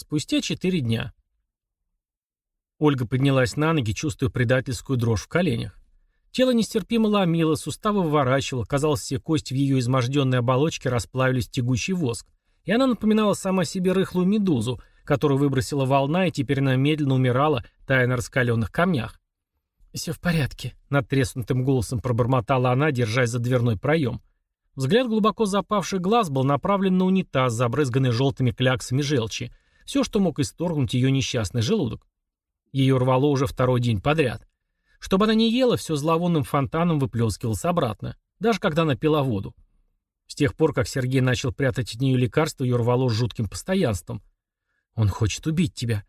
Спустя четыре дня. Ольга поднялась на ноги, чувствуя предательскую дрожь в коленях. Тело нестерпимо ломило, суставы выворачивало, казалось, все кости в ее изможденной оболочке расплавились в тягучий воск, и она напоминала сама себе рыхлую медузу, которую выбросила волна, и теперь она медленно умирала, тая на раскаленных камнях. «Все в порядке», — надтреснутым голосом пробормотала она, держась за дверной проем. Взгляд глубоко запавших глаз был направлен на унитаз, забрызганный желтыми кляксами желчи. Все, что мог исторгнуть ее несчастный желудок. Ее рвало уже второй день подряд. Чтобы она не ела, все зловонным фонтаном выплескивалось обратно, даже когда она пила воду. С тех пор, как Сергей начал прятать от нее лекарства, ее рвало с жутким постоянством. «Он хочет убить тебя».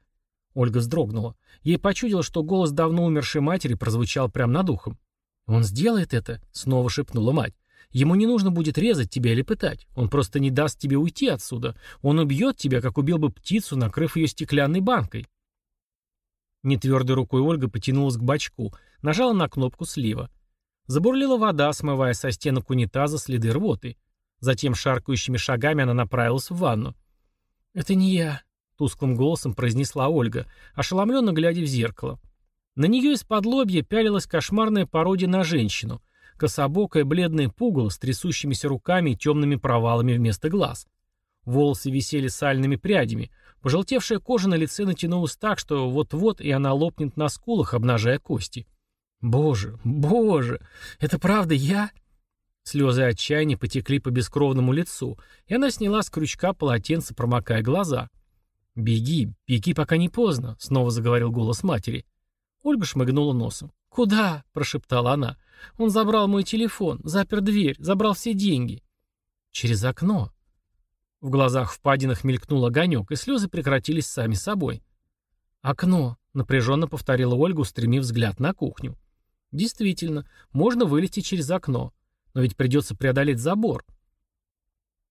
Ольга вздрогнула. Ей почудило, что голос давно умершей матери прозвучал прямо над ухом. «Он сделает это», — снова шепнула мать. Ему не нужно будет резать тебя или пытать. Он просто не даст тебе уйти отсюда. Он убьет тебя, как убил бы птицу, накрыв ее стеклянной банкой. Нетвердой рукой Ольга потянулась к бачку, нажала на кнопку слива. Забурлила вода, смывая со стенок унитаза следы рвоты. Затем шаркающими шагами она направилась в ванну. «Это не я», — тусклым голосом произнесла Ольга, ошеломленно глядя в зеркало. На нее из-под лобья пялилась кошмарная пародия на женщину — Кособокое бледное пугало с трясущимися руками и темными провалами вместо глаз. Волосы висели сальными прядями. Пожелтевшая кожа на лице натянулась так, что вот-вот и она лопнет на скулах, обнажая кости. «Боже, боже! Это правда я?» Слезы отчаяния потекли по бескровному лицу, и она сняла с крючка полотенце, промокая глаза. «Беги, беги, пока не поздно», — снова заговорил голос матери. Ольга шмыгнула носом. «Куда?» — прошептала она. Он забрал мой телефон, запер дверь, забрал все деньги. Через окно. В глазах впадинах мелькнул огонек, и слезы прекратились сами собой. «Окно», — напряженно повторила Ольга, устремив взгляд на кухню. «Действительно, можно вылезти через окно, но ведь придется преодолеть забор».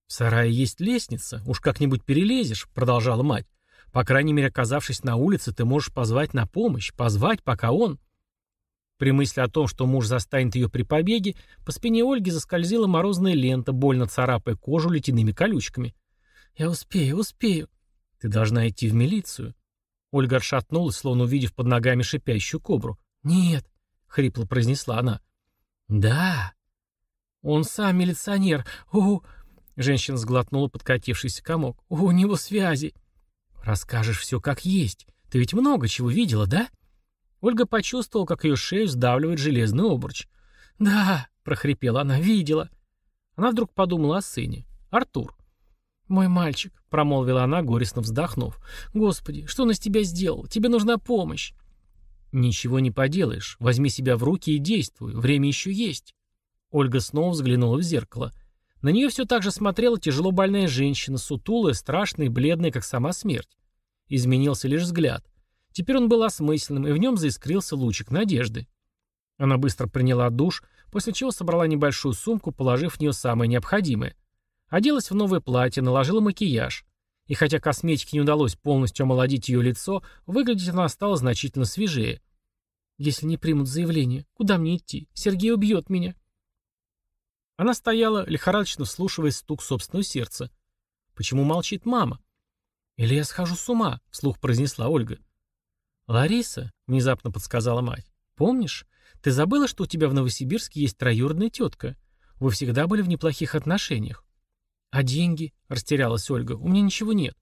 «В сарае есть лестница, уж как-нибудь перелезешь», — продолжала мать. «По крайней мере, оказавшись на улице, ты можешь позвать на помощь, позвать, пока он...» При мысли о том, что муж застанет ее при побеге, по спине Ольги заскользила морозная лента, больно царапая кожу ледяными колючками. «Я успею, успею». «Ты должна идти в милицию». Ольга отшатнулась, словно увидев под ногами шипящую кобру. «Нет», — хрипло произнесла она. «Да». «Он сам милиционер. У...» Женщина сглотнула подкатившийся комок. «У него связи». «Расскажешь все как есть. Ты ведь много чего видела, да?» Ольга почувствовала, как ее шею сдавливает железный обруч. «Да», — прохрипела она, — «видела». Она вдруг подумала о сыне. Артур. «Мой мальчик», — промолвила она, горестно вздохнув. «Господи, что он из тебя сделал? Тебе нужна помощь». «Ничего не поделаешь. Возьми себя в руки и действуй. Время еще есть». Ольга снова взглянула в зеркало. На нее все так же смотрела тяжело больная женщина, сутулая, страшная и бледная, как сама смерть. Изменился лишь взгляд. Теперь он был осмысленным, и в нем заискрился лучик надежды. Она быстро приняла душ, после чего собрала небольшую сумку, положив в нее самое необходимое. Оделась в новое платье, наложила макияж. И хотя косметике не удалось полностью омолодить ее лицо, выглядеть она стала значительно свежее. «Если не примут заявление, куда мне идти? Сергей убьет меня». Она стояла, лихорадочно вслушиваясь стук собственного сердца. «Почему молчит мама?» «Или я схожу с ума?» — вслух произнесла Ольга. «Лариса», — внезапно подсказала мать, — «помнишь, ты забыла, что у тебя в Новосибирске есть троюродная тетка? Вы всегда были в неплохих отношениях». «А деньги?» — растерялась Ольга. «У меня ничего нет».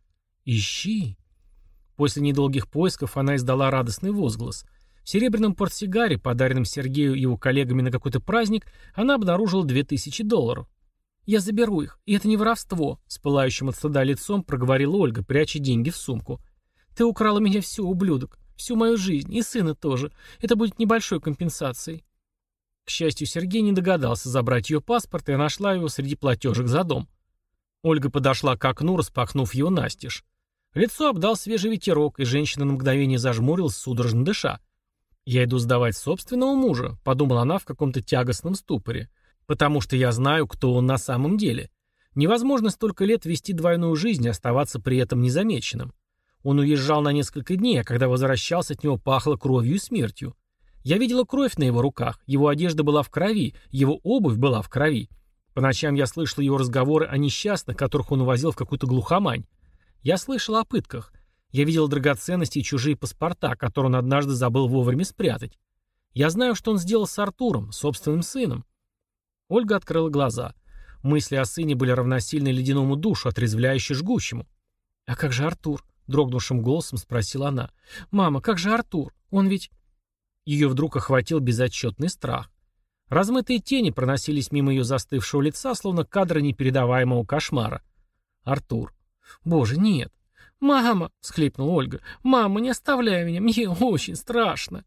«Ищи». После недолгих поисков она издала радостный возглас. В серебряном портсигаре, подаренном Сергею и его коллегами на какой-то праздник, она обнаружила две тысячи долларов. «Я заберу их, и это не воровство», — с пылающим от стыда лицом проговорила Ольга, пряча деньги в сумку. «Ты украла меня все, ублюдок. Всю мою жизнь, и сына тоже. Это будет небольшой компенсацией. К счастью, Сергей не догадался забрать ее паспорт, и нашла его среди платежек за дом. Ольга подошла к окну, распахнув его настежь. Лицо обдал свежий ветерок, и женщина на мгновение зажмурилась, судорожно дыша. «Я иду сдавать собственного мужа», — подумала она в каком-то тягостном ступоре. «Потому что я знаю, кто он на самом деле. Невозможно столько лет вести двойную жизнь и оставаться при этом незамеченным. Он уезжал на несколько дней, а когда возвращался, от него пахло кровью и смертью. Я видела кровь на его руках, его одежда была в крови, его обувь была в крови. По ночам я слышала его разговоры о несчастных, которых он увозил в какую-то глухомань. Я слышала о пытках. Я видел драгоценности и чужие паспорта, которые он однажды забыл вовремя спрятать. Я знаю, что он сделал с Артуром, собственным сыном. Ольга открыла глаза. Мысли о сыне были равносильны ледяному душу, отрезвляюще жгущему. «А как же Артур?» — дрогнувшим голосом спросила она. «Мама, как же Артур? Он ведь...» Ее вдруг охватил безотчетный страх. Размытые тени проносились мимо ее застывшего лица, словно кадры непередаваемого кошмара. Артур. «Боже, нет!» «Мама!» — всхлипнула Ольга. «Мама, не оставляй меня, мне очень страшно!»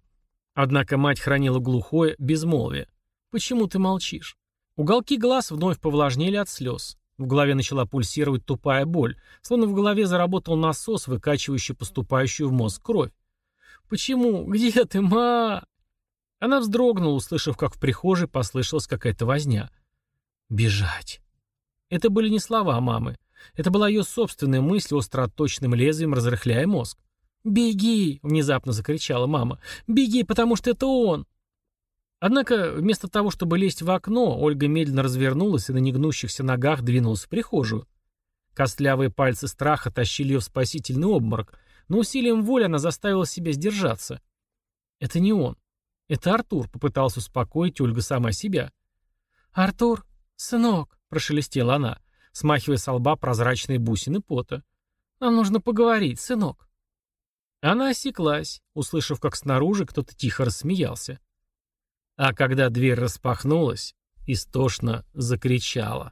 Однако мать хранила глухое безмолвие. «Почему ты молчишь?» Уголки глаз вновь повлажнели от слез. В голове начала пульсировать тупая боль, словно в голове заработал насос, выкачивающий поступающую в мозг кровь. «Почему? Где ты, ма?» Она вздрогнула, услышав, как в прихожей послышалась какая-то возня. «Бежать». Это были не слова мамы. Это была ее собственная мысль, остроточным лезвием разрыхляя мозг. «Беги!» — внезапно закричала мама. «Беги, потому что это он!» Однако, вместо того, чтобы лезть в окно, Ольга медленно развернулась и на негнущихся ногах двинулась в прихожую. Костлявые пальцы страха тащили ее в спасительный обморок, но усилием воли она заставила себя сдержаться. «Это не он. Это Артур», — попытался успокоить Ольга сама себя. «Артур, сынок», — прошелестела она, смахивая с лба прозрачные бусины пота. «Нам нужно поговорить, сынок». Она осеклась, услышав, как снаружи кто-то тихо рассмеялся. А когда дверь распахнулась, истошно закричала.